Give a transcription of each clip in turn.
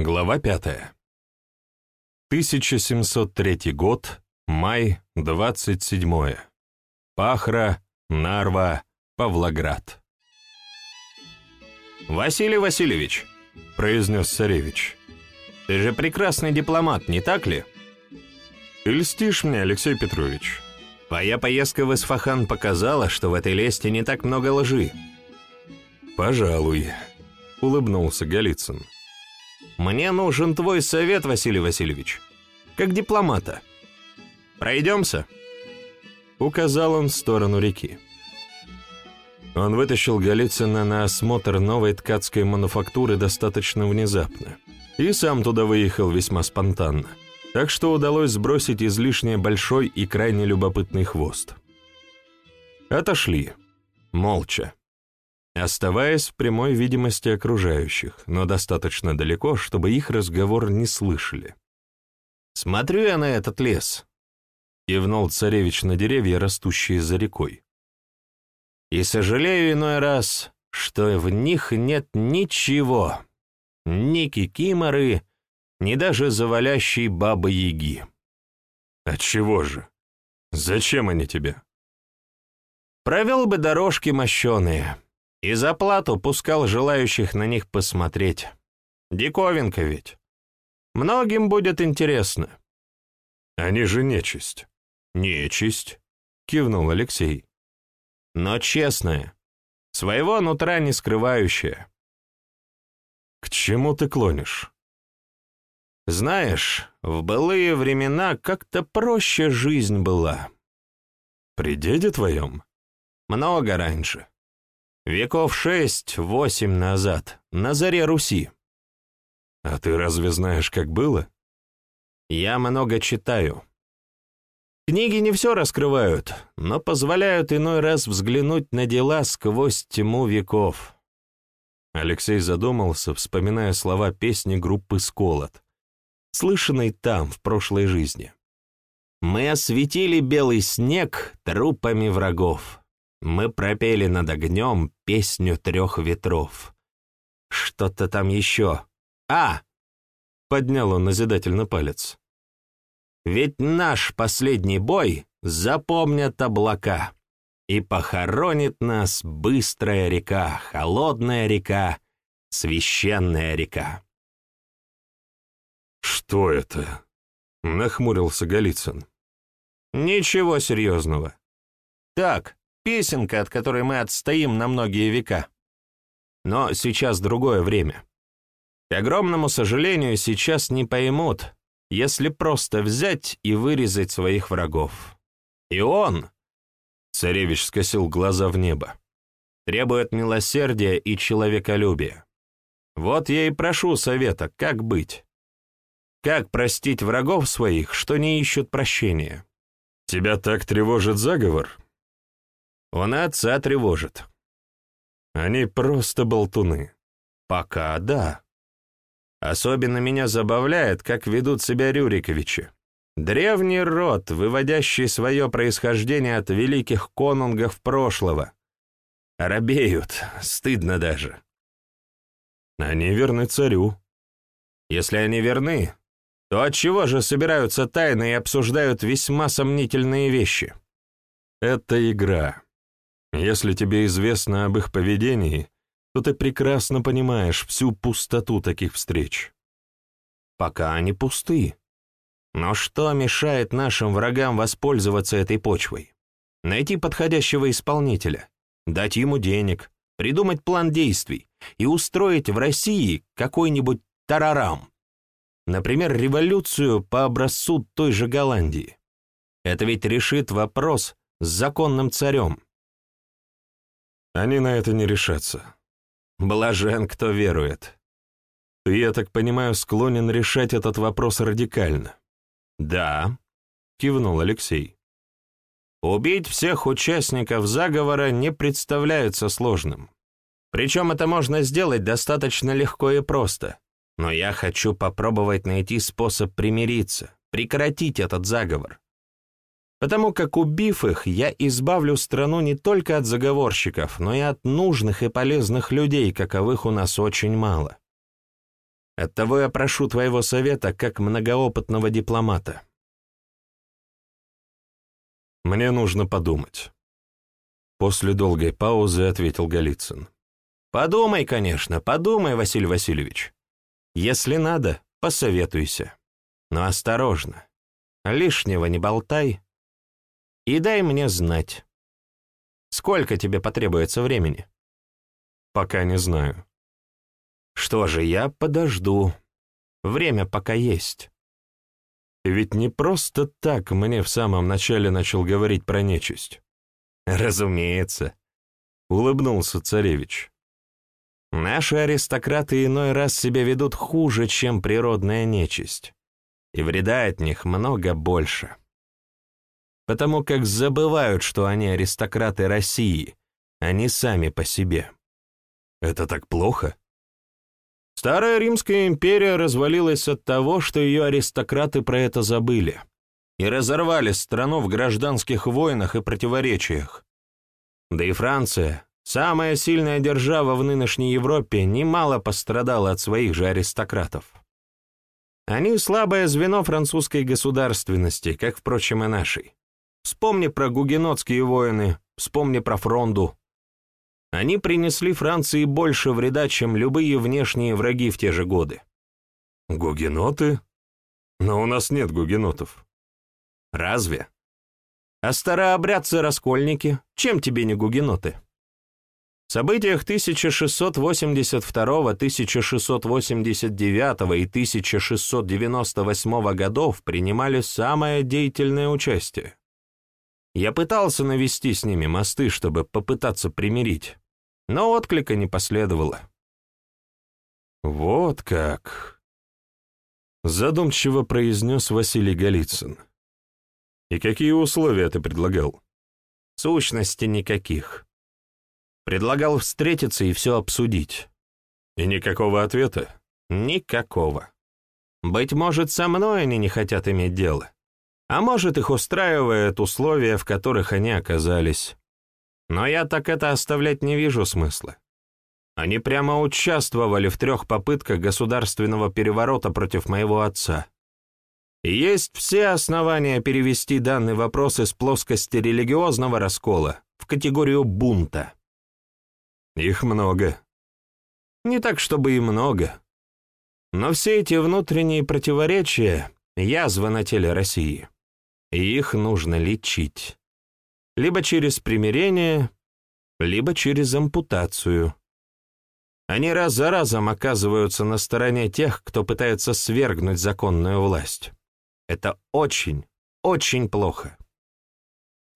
Глава пятая. 1703 год, май, 27. Пахра, Нарва, Павлоград. «Василий Васильевич», — произнес царевич, — «ты же прекрасный дипломат, не так ли?» «Ты льстишь мне, Алексей Петрович». «Твоя поездка в Исфахан показала, что в этой лесте не так много лжи». «Пожалуй», — улыбнулся Голицын. «Мне нужен твой совет, Василий Васильевич, как дипломата. Пройдемся?» Указал он в сторону реки. Он вытащил Голицына на осмотр новой ткацкой мануфактуры достаточно внезапно. И сам туда выехал весьма спонтанно. Так что удалось сбросить излишне большой и крайне любопытный хвост. Отошли. Молча оставаясь в прямой видимости окружающих, но достаточно далеко, чтобы их разговор не слышали. «Смотрю я на этот лес», — кивнул царевич на деревья, растущие за рекой. «И сожалею иной раз, что в них нет ничего, ни кикиморы, ни даже завалящей бабы-яги». «Отчего же? Зачем они тебе?» «Провел бы дорожки мощеные». И за плату пускал желающих на них посмотреть. Диковинка ведь. Многим будет интересно. Они же нечисть. Нечисть, кивнул Алексей. Но честная, своего нутра не скрывающая. К чему ты клонишь? Знаешь, в былые времена как-то проще жизнь была. При деде твоем? Много раньше. Веков шесть-восемь назад, на заре Руси. А ты разве знаешь, как было? Я много читаю. Книги не все раскрывают, но позволяют иной раз взглянуть на дела сквозь тьму веков. Алексей задумался, вспоминая слова песни группы «Сколот», слышанной там, в прошлой жизни. «Мы осветили белый снег трупами врагов. Мы пропели над огнем песню трех ветров. Что-то там еще. А! Поднял он назидательно палец. Ведь наш последний бой запомнят облака, и похоронит нас быстрая река, холодная река, священная река. «Что это?» — нахмурился Голицын. «Ничего серьезного. Так, песенка, от которой мы отстоим на многие века. Но сейчас другое время. К огромному сожалению, сейчас не поймут, если просто взять и вырезать своих врагов. И он, царевич скосил глаза в небо, требует милосердия и человеколюбия. Вот я и прошу совета, как быть? Как простить врагов своих, что не ищут прощения? Тебя так тревожит заговор? Он отца тревожит. Они просто болтуны. Пока да. Особенно меня забавляет, как ведут себя Рюриковичи. Древний род, выводящий свое происхождение от великих конунгов прошлого. Робеют, стыдно даже. Они верны царю. Если они верны, то отчего же собираются тайно и обсуждают весьма сомнительные вещи? Это игра. Если тебе известно об их поведении, то ты прекрасно понимаешь всю пустоту таких встреч. Пока они пусты. Но что мешает нашим врагам воспользоваться этой почвой? Найти подходящего исполнителя, дать ему денег, придумать план действий и устроить в России какой-нибудь тарарам. Например, революцию по образцу той же Голландии. Это ведь решит вопрос с законным царем. Они на это не решатся. Блажен, кто верует. Ты, я так понимаю, склонен решать этот вопрос радикально. Да, кивнул Алексей. Убить всех участников заговора не представляется сложным. Причем это можно сделать достаточно легко и просто. Но я хочу попробовать найти способ примириться, прекратить этот заговор потому как, убив их, я избавлю страну не только от заговорщиков, но и от нужных и полезных людей, каковых у нас очень мало. Оттого я прошу твоего совета как многоопытного дипломата. Мне нужно подумать. После долгой паузы ответил Голицын. Подумай, конечно, подумай, Василий Васильевич. Если надо, посоветуйся. Но осторожно. Лишнего не болтай. И дай мне знать. Сколько тебе потребуется времени? Пока не знаю. Что же, я подожду. Время пока есть. Ведь не просто так мне в самом начале начал говорить про нечисть. Разумеется. Улыбнулся царевич. Наши аристократы иной раз себя ведут хуже, чем природная нечисть, и вреда от них много больше. Потому как забывают, что они аристократы России, они сами по себе. Это так плохо? Старая Римская империя развалилась от того, что ее аристократы про это забыли и разорвали страну в гражданских войнах и противоречиях. Да и Франция, Самая сильная держава в нынешней Европе немало пострадала от своих же аристократов. Они слабое звено французской государственности, как, впрочем, и нашей. Вспомни про гугенотские войны, вспомни про фронду. Они принесли Франции больше вреда, чем любые внешние враги в те же годы. Гугеноты? Но у нас нет гугенотов. Разве? А старообрядцы-раскольники, чем тебе не гугеноты? В событиях 1682, 1689 и 1698 годов принимали самое деятельное участие. Я пытался навести с ними мосты, чтобы попытаться примирить, но отклика не последовало. «Вот как!» — задумчиво произнес Василий Голицын. «И какие условия ты предлагал?» «Сущности никаких. Предлагал встретиться и все обсудить. И никакого ответа? Никакого. Быть может, со мной они не хотят иметь дело. А может, их устраивают условия, в которых они оказались. Но я так это оставлять не вижу смысла. Они прямо участвовали в трех попытках государственного переворота против моего отца. И есть все основания перевести данный вопрос из плоскости религиозного раскола в категорию бунта. Их много. Не так, чтобы и много. Но все эти внутренние противоречия — язва на теле России. И их нужно лечить. Либо через примирение, либо через ампутацию. Они раз за разом оказываются на стороне тех, кто пытается свергнуть законную власть. Это очень, очень плохо.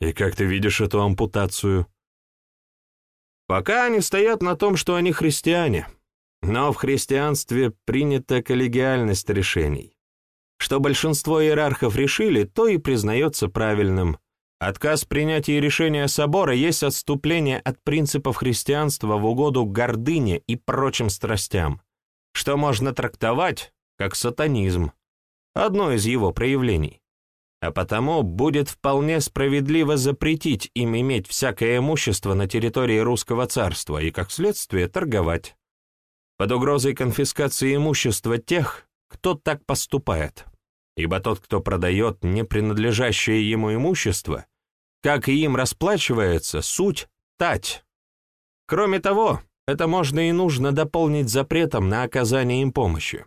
И как ты видишь эту ампутацию? Пока они стоят на том, что они христиане, но в христианстве принята коллегиальность решений. Что большинство иерархов решили, то и признается правильным. Отказ принятия решения собора есть отступление от принципов христианства в угоду гордыне и прочим страстям, что можно трактовать как сатанизм, одно из его проявлений а потому будет вполне справедливо запретить им иметь всякое имущество на территории русского царства и, как следствие, торговать. Под угрозой конфискации имущества тех, кто так поступает. Ибо тот, кто продает не принадлежащее ему имущество, как и им расплачивается, суть – тать. Кроме того, это можно и нужно дополнить запретом на оказание им помощи.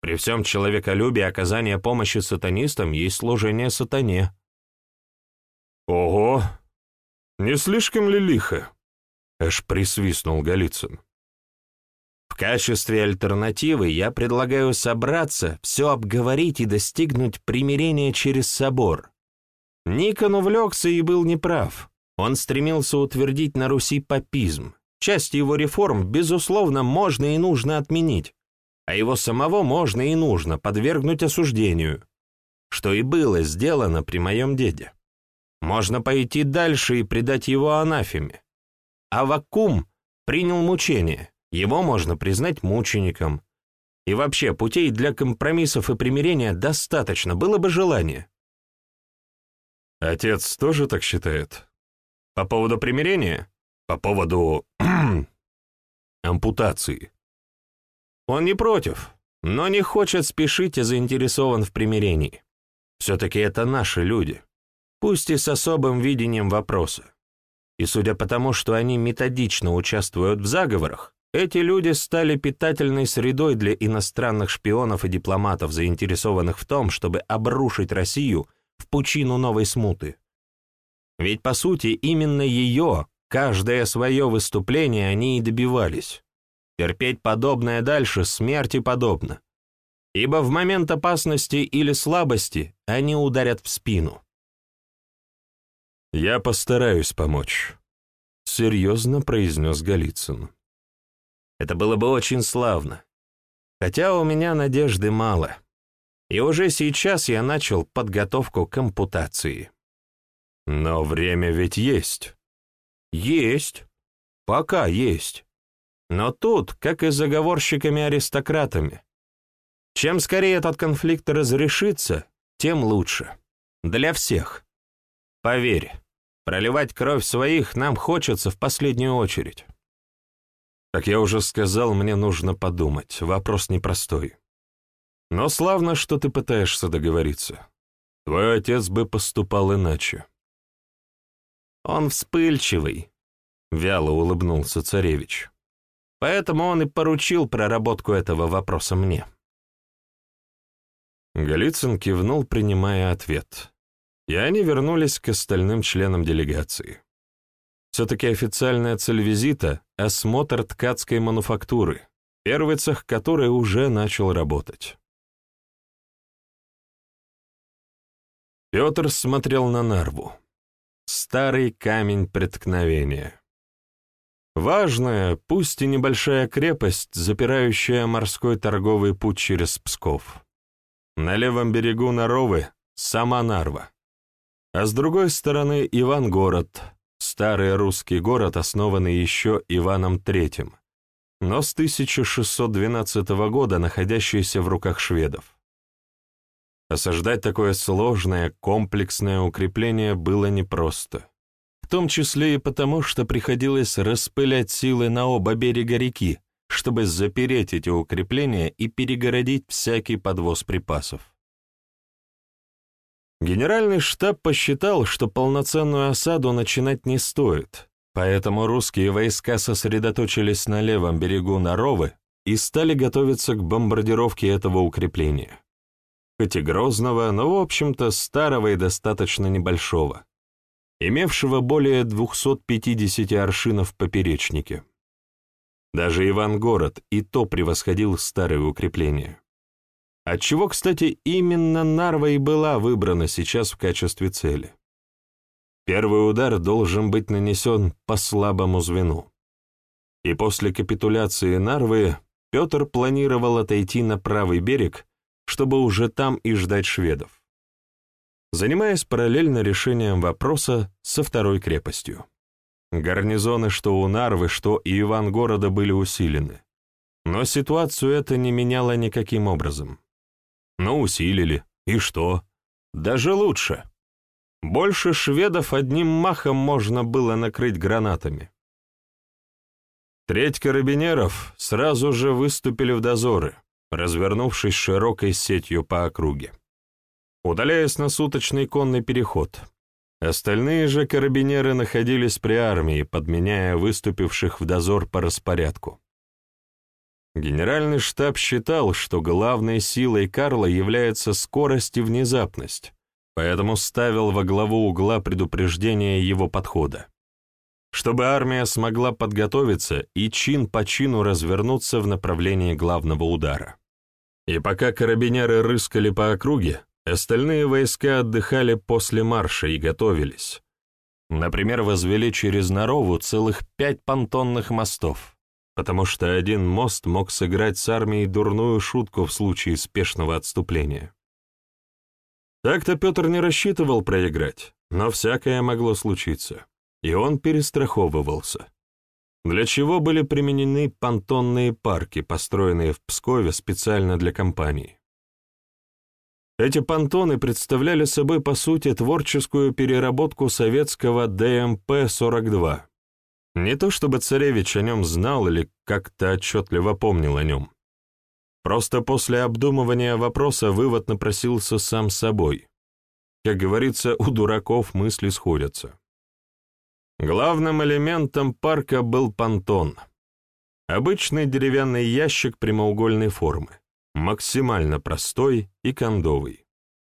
При всем человеколюбии оказание помощи сатанистам есть служение сатане. Ого! Не слишком ли лихо? Аж присвистнул Голицын. Качестве альтернативы я предлагаю собраться, все обговорить и достигнуть примирения через собор. Никон увлекся и был неправ. Он стремился утвердить на Руси папизм. Часть его реформ, безусловно, можно и нужно отменить а его самого можно и нужно подвергнуть осуждению, что и было сделано при моем деде. Можно пойти дальше и предать его анафеме. А Вакум принял мучение, его можно признать мучеником. И вообще, путей для компромиссов и примирения достаточно, было бы желание. Отец тоже так считает? По поводу примирения? По поводу ампутации. Он не против, но не хочет спешить и заинтересован в примирении. Все-таки это наши люди, пусть и с особым видением вопроса. И судя по тому, что они методично участвуют в заговорах, эти люди стали питательной средой для иностранных шпионов и дипломатов, заинтересованных в том, чтобы обрушить Россию в пучину новой смуты. Ведь, по сути, именно ее, каждое свое выступление они и добивались. Терпеть подобное дальше смерти подобно. Ибо в момент опасности или слабости они ударят в спину. «Я постараюсь помочь», — серьезно произнес Голицын. Это было бы очень славно. Хотя у меня надежды мало. И уже сейчас я начал подготовку к ампутации. Но время ведь есть. Есть. Пока есть. Но тут, как и с заговорщиками-аристократами. Чем скорее этот конфликт разрешится, тем лучше. Для всех. Поверь, проливать кровь своих нам хочется в последнюю очередь. Как я уже сказал, мне нужно подумать. Вопрос непростой. Но славно, что ты пытаешься договориться. Твой отец бы поступал иначе. Он вспыльчивый, — вяло улыбнулся царевич. Поэтому он и поручил проработку этого вопроса мне. Голицын кивнул, принимая ответ. И они вернулись к остальным членам делегации. Все-таки официальная цель визита — осмотр ткацкой мануфактуры, первый цех которой уже начал работать. Петр смотрел на Нарву. Старый камень преткновения. Важная, пусть и небольшая крепость, запирающая морской торговый путь через Псков. На левом берегу Наровы — сама Нарва. А с другой стороны — Ивангород — Старый русский город, основанный еще Иваном III, но с 1612 года находящийся в руках шведов. Осаждать такое сложное, комплексное укрепление было непросто. В том числе и потому, что приходилось распылять силы на оба берега реки, чтобы запереть эти укрепления и перегородить всякий подвоз припасов. Генеральный штаб посчитал, что полноценную осаду начинать не стоит, поэтому русские войска сосредоточились на левом берегу Наровы и стали готовиться к бомбардировке этого укрепления. Хоть и грозного, но, в общем-то, старого и достаточно небольшого, имевшего более 250 аршинов в поперечнике. Даже Ивангород и то превосходил старые укрепления. Отчего, кстати, именно Нарва и была выбрана сейчас в качестве цели. Первый удар должен быть нанесен по слабому звену. И после капитуляции Нарвы Петр планировал отойти на правый берег, чтобы уже там и ждать шведов, занимаясь параллельно решением вопроса со второй крепостью. Гарнизоны что у Нарвы, что и Ивангорода были усилены, но ситуацию это не меняло никаким образом. Ну, усилили. И что? Даже лучше. Больше шведов одним махом можно было накрыть гранатами. Треть карабинеров сразу же выступили в дозоры, развернувшись широкой сетью по округе. Удаляясь на суточный конный переход. Остальные же карабинеры находились при армии, подменяя выступивших в дозор по распорядку. Генеральный штаб считал, что главной силой Карла является скорость и внезапность, поэтому ставил во главу угла предупреждения его подхода. Чтобы армия смогла подготовиться и чин по чину развернуться в направлении главного удара. И пока карабинеры рыскали по округе, остальные войска отдыхали после марша и готовились. Например, возвели через Нарову целых пять понтонных мостов потому что один мост мог сыграть с армией дурную шутку в случае спешного отступления. Так-то Петр не рассчитывал проиграть, но всякое могло случиться, и он перестраховывался. Для чего были применены понтонные парки, построенные в Пскове специально для компании. Эти понтоны представляли собой, по сути, творческую переработку советского ДМП-42, не то чтобы царевич о нем знал или как-то отчетливо помнил о нем. Просто после обдумывания вопроса вывод напросился сам собой. Как говорится, у дураков мысли сходятся. Главным элементом парка был понтон. Обычный деревянный ящик прямоугольной формы, максимально простой и кондовый.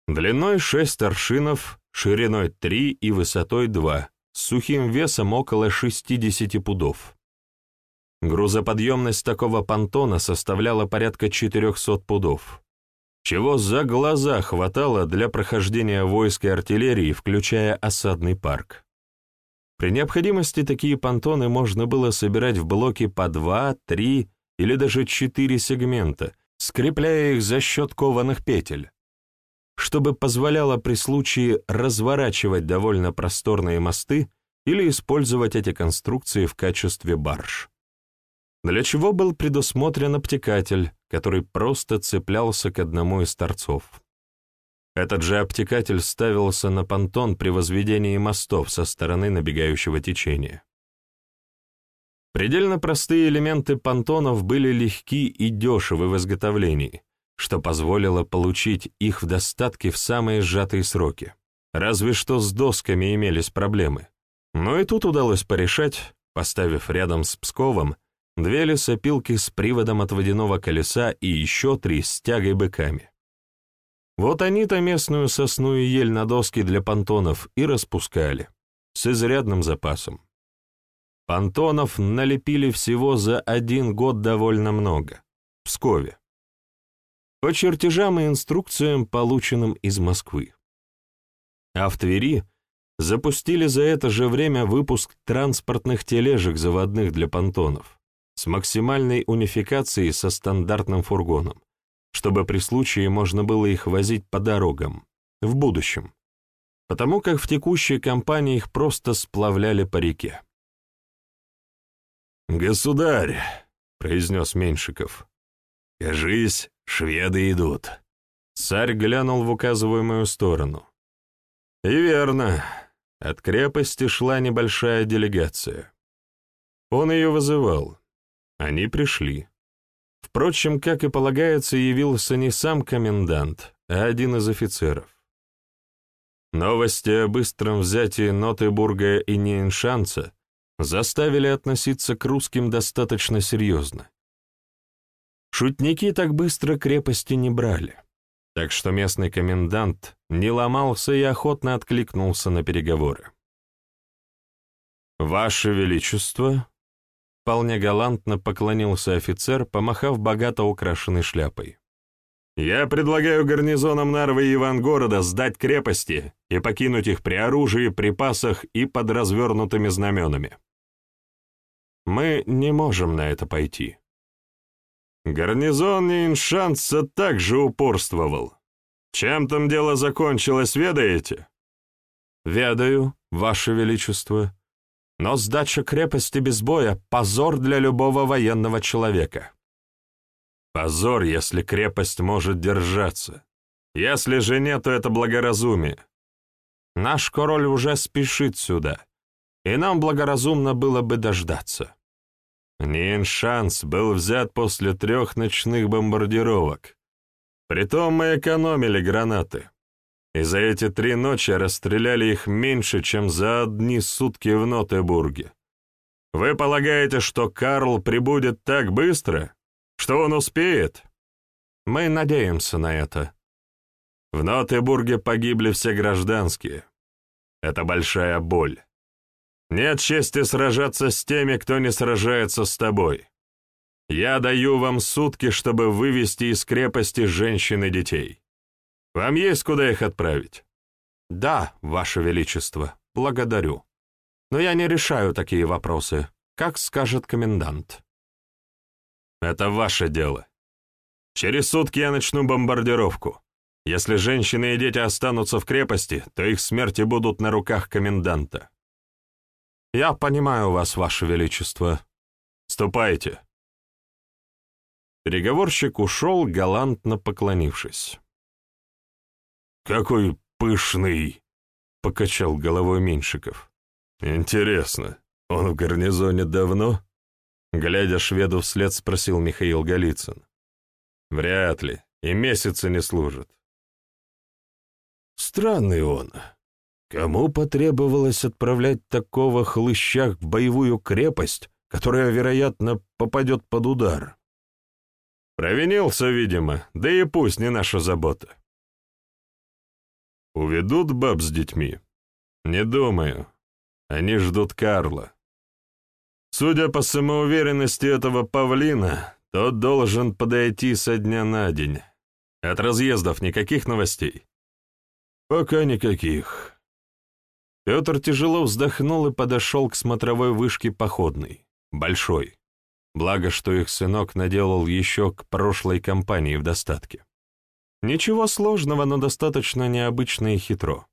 Длиной 6 аршинов, шириной 3 и высотой 2, с сухим весом около 60 пудов. Грузоподъемность такого понтона составляла порядка 400 пудов, чего за глаза хватало для прохождения войск и артиллерии, включая осадный парк. При необходимости такие понтоны можно было собирать в блоки по два, три или даже четыре сегмента, скрепляя их за счет кованых петель, чтобы позволяло при случае разворачивать довольно просторные мосты или использовать эти конструкции в качестве барж. Для чего был предусмотрен обтекатель, который просто цеплялся к одному из торцов. Этот же обтекатель ставился на понтон при возведении мостов со стороны набегающего течения. Предельно простые элементы понтонов были легки и дешевы в изготовлении, что позволило получить их в достатке в самые сжатые сроки. Разве что с досками имелись проблемы. Но и тут удалось порешать, поставив рядом с Псковом две лесопилки с приводом от водяного колеса и еще три с тягой-быками. Вот они-то местную сосну и ель на доски для понтонов и распускали, с изрядным запасом. Понтонов налепили всего за один год довольно много, в Пскове. По чертежам и инструкциям, полученным из Москвы. А в Твери запустили за это же время выпуск транспортных тележек заводных для понтонов с максимальной унификацией со стандартным фургоном чтобы при случае можно было их возить по дорогам, в будущем, потому как в текущей кампании их просто сплавляли по реке. «Государь», — произнес Меньшиков, — «кажись, шведы идут». Царь глянул в указываемую сторону. И верно, от крепости шла небольшая делегация. Он ее вызывал. Они пришли. Впрочем, как и полагается, явился не сам комендант, а один из офицеров. Новости о быстром взятии Нотебурга и Нейншанца заставили относиться к русским достаточно серьезно. Шутники так быстро крепости не брали, так что местный комендант не ломался и охотно откликнулся на переговоры. «Ваше Величество», Вполне галантно поклонился офицер, помахав богато украшенной шляпой. «Я предлагаю гарнизонам Нарвы и Ивангорода сдать крепости и покинуть их при оружии, припасах и под развернутыми знаменами. Мы не можем на это пойти». Гарнизон Нейншанса также упорствовал. Чем там дело закончилось, ведаете? «Ведаю, Ваше Величество», но сдача крепости без боя — позор для любого военного человека. Позор, если крепость может держаться. Если же нет, то это благоразумие. Наш король уже спешит сюда, и нам благоразумно было бы дождаться. Ниншанс был взят после трех ночных бомбардировок. Притом мы экономили гранаты и за эти три ночи расстреляли их меньше, чем за одни сутки в Нотебурге. Вы полагаете, что Карл прибудет так быстро? Что он успеет? Мы надеемся на это. В Нотебурге погибли все гражданские. Это большая боль. Нет чести сражаться с теми, кто не сражается с тобой. Я даю вам сутки, чтобы вывести из крепости женщин и детей. Вам есть куда их отправить?» «Да, Ваше Величество, благодарю. Но я не решаю такие вопросы, как скажет комендант». «Это ваше дело. Через сутки я начну бомбардировку. Если женщины и дети останутся в крепости, то их смерти будут на руках коменданта». «Я понимаю вас, Ваше Величество. Ступайте». Переговорщик ушел, галантно поклонившись. «Какой пышный!» — покачал головой Меньшиков. «Интересно, он в гарнизоне давно?» Глядя шведу вслед, спросил Михаил Голицын. Вряд ли, и месяца не служит. Странный он. Кому потребовалось отправлять такого хлыща в боевую крепость, которая, вероятно, попадет под удар? Провинился, видимо, да и пусть не наша забота. Уведут баб с детьми? Не думаю. Они ждут Карла. Судя по самоуверенности этого павлина, тот должен подойти со дня на день. От разъездов никаких новостей? Пока никаких. Петр тяжело вздохнул и подошел к смотровой вышке походной, большой. Благо, что их сынок наделал еще к прошлой кампании в достатке. Ничего сложного, но достаточно необычно и хитро.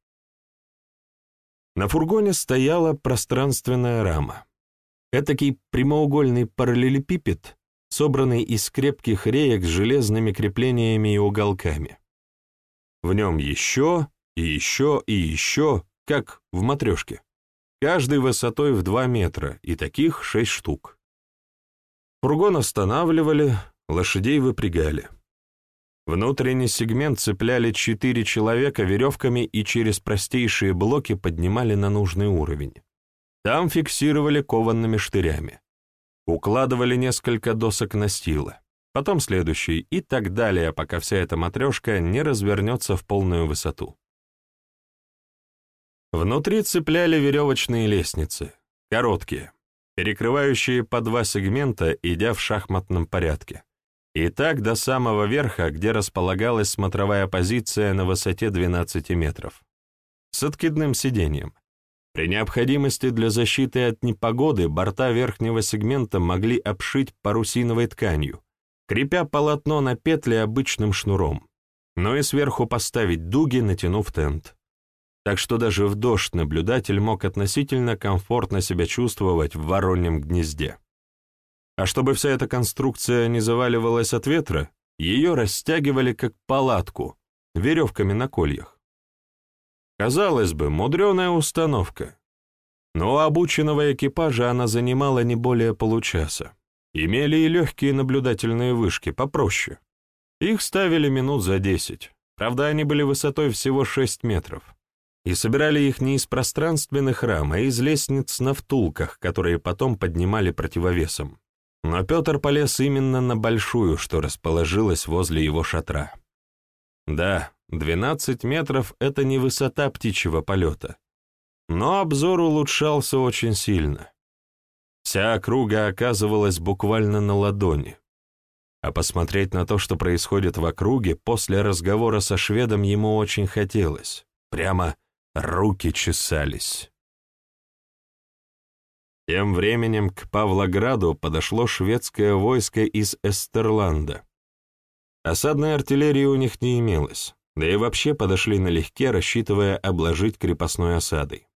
На фургоне стояла пространственная рама. Этакий прямоугольный параллелепипед, собранный из крепких реек с железными креплениями и уголками. В нем еще и еще и еще, как в матрешке. Каждый высотой в два метра, и таких шесть штук. Фургон останавливали, лошадей выпрягали. Внутренний сегмент цепляли четыре человека веревками и через простейшие блоки поднимали на нужный уровень. Там фиксировали кованными штырями. Укладывали несколько досок настила, потом следующий и так далее, пока вся эта матрешка не развернется в полную высоту. Внутри цепляли веревочные лестницы, короткие, перекрывающие по два сегмента, идя в шахматном порядке. И так до самого верха, где располагалась смотровая позиция на высоте 12 метров. С откидным сиденьем. При необходимости для защиты от непогоды борта верхнего сегмента могли обшить парусиновой тканью, крепя полотно на петли обычным шнуром, но и сверху поставить дуги, натянув тент. Так что даже в дождь наблюдатель мог относительно комфортно себя чувствовать в вороньем гнезде. А чтобы вся эта конструкция не заваливалась от ветра, ее растягивали как палатку, веревками на кольях. Казалось бы, мудреная установка. Но у обученного экипажа она занимала не более получаса. Имели и легкие наблюдательные вышки, попроще. Их ставили минут за десять. Правда, они были высотой всего шесть метров. И собирали их не из пространственных рам, а из лестниц на втулках, которые потом поднимали противовесом. Но Петр полез именно на большую, что расположилась возле его шатра. Да, 12 метров — это не высота птичьего полета. Но обзор улучшался очень сильно. Вся округа оказывалась буквально на ладони. А посмотреть на то, что происходит в округе, после разговора со шведом ему очень хотелось. Прямо руки чесались. Тем временем к Павлограду подошло шведское войско из Эстерланда. Осадной артиллерии у них не имелось, да и вообще подошли налегке, рассчитывая обложить крепостной осадой.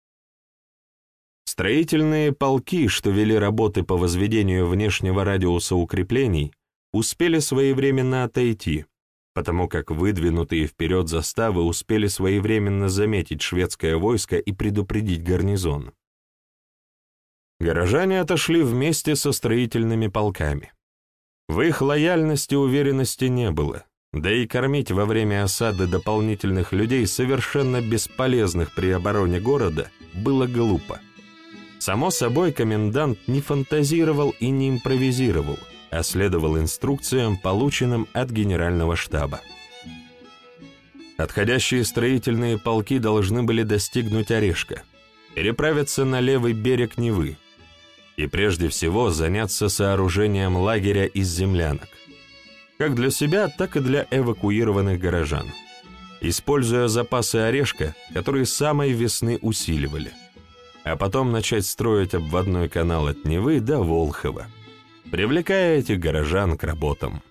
Строительные полки, что вели работы по возведению внешнего радиуса укреплений, успели своевременно отойти, потому как выдвинутые вперед заставы успели своевременно заметить шведское войско и предупредить гарнизон. Горожане отошли вместе со строительными полками. В их лояльности уверенности не было, да и кормить во время осады дополнительных людей, совершенно бесполезных при обороне города, было глупо. Само собой, комендант не фантазировал и не импровизировал, а следовал инструкциям, полученным от генерального штаба. Отходящие строительные полки должны были достигнуть Орешка, переправиться на левый берег Невы, и прежде всего заняться сооружением лагеря из землянок, как для себя, так и для эвакуированных горожан, используя запасы орешка, которые с самой весны усиливали, а потом начать строить обводной канал от Невы до Волхова, привлекая этих горожан к работам.